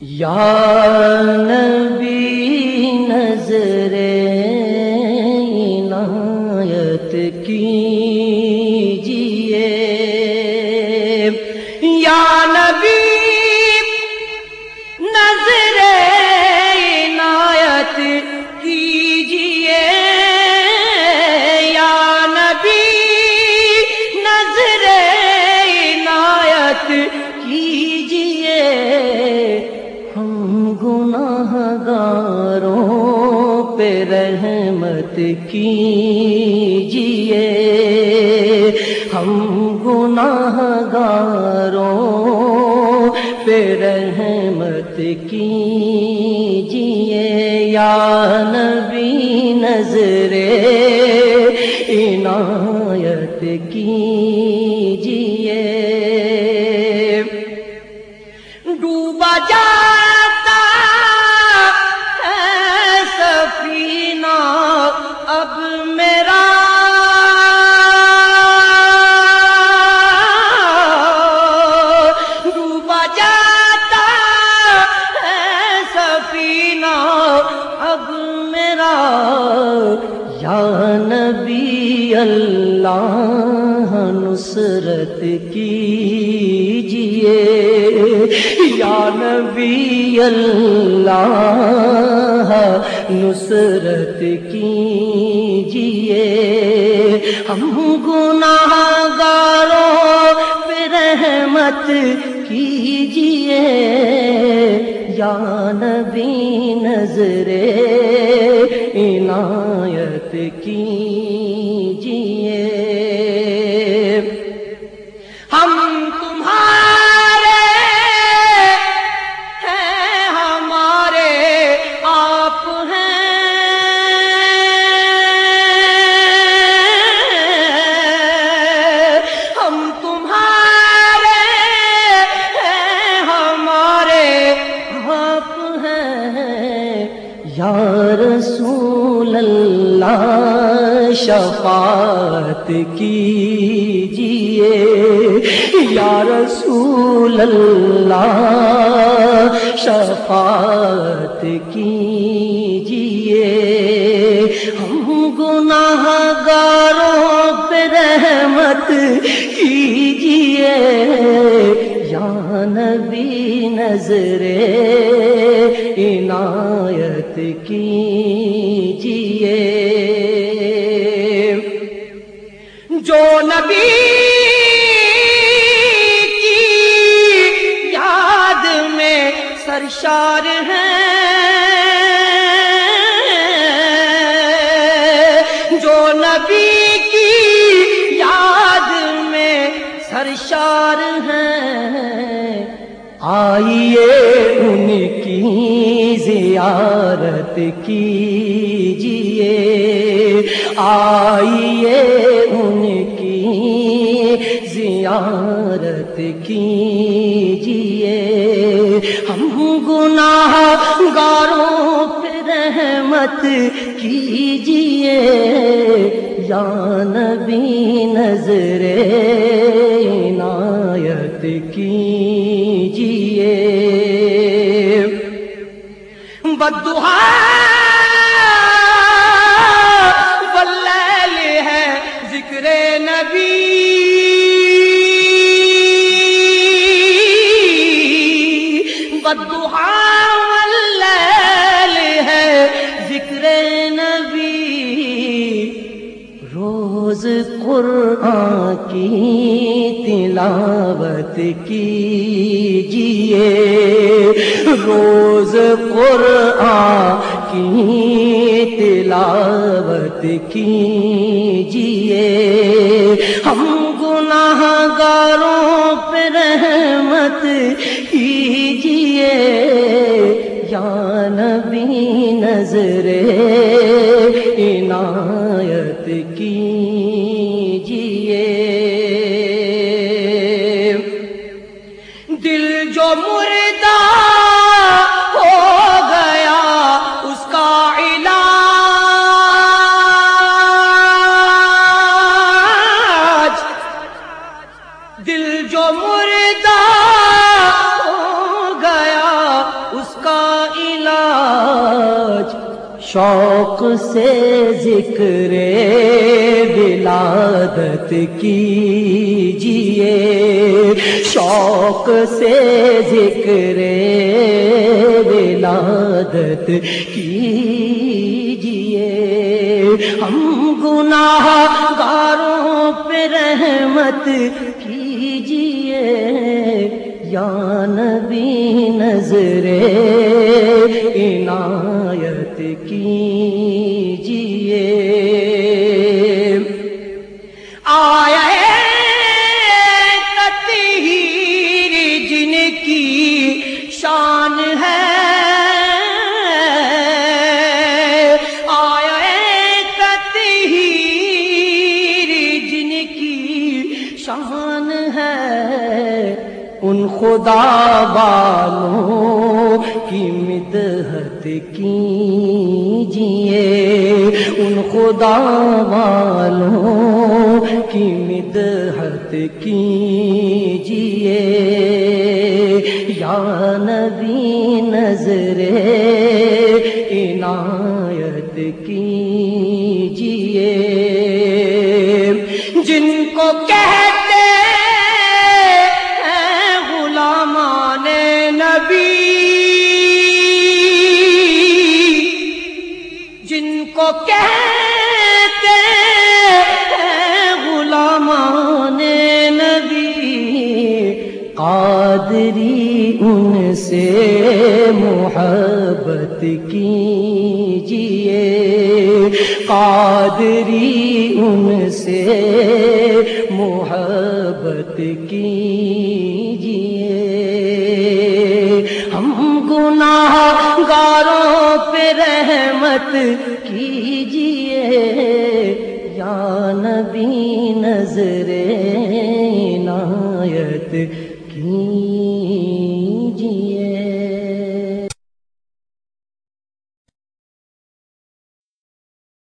یا رحمت کیجیے۔ ہم گناہ گاروں پہ رحمت کیجیے۔ یا نبی نظر عنایت کیجیے۔ نبی اللہ نصرت کیجیے۔ یا نبی اللہ نصرت کیجیے۔ ہم گناہ گاروں پہ رحمت کیجیے۔ یا نبی نظر عنایت کیجیے ہم تمہارے ہیں ہمارے آپ ہیں۔ ہم تمہارے ہیں ہمارے آپ ہیں۔ یا رسول اللہ، شفاعت کیجیے۔ یا رسول اللہ، شفاعت کیجیے۔ ہم گناہ گاروں پہ رحمت کیجیے۔ یا نبی نظر عنایت کیجیے۔ جو نبی کی یاد میں سرشار ہیں جو نبی کی یاد میں سرشار ہیں آئیے ان کی زیارت کیجیے۔ آئیے ان کی زیارت کیجیے۔ ہم گناہ گاروں پہ رحمت کیجیے۔ یا نبی نظر عنایت کیجیے بدعا. واللیل ہے ذکر نبی. بدعا. روز قرآن کی تلاوت کیجیے۔ روز قرآن کی تلاوت کیجیے۔ ہم گناہ گاروں پہ رحمت کیجیے۔ یا نبی نظر عنایت کی شوق سے ذکر ولادت کیجیے شوق سے ذکر ولادت کیجیے ہم گناہ گاروں پہ رحمت کیجیے یا نبی نظر عنایت کی۔ خدا والوں کی مدحت کیجیے ان خدا والوں کی مدحت کیجیے یا نبی نظر عنایت کیجیے قادری ان سے محبت کیجیے قادری ان سے محبت کیجیے ہم گناہ گاروں پہ رحمت کیجیے یا نبی نظر عنایت کی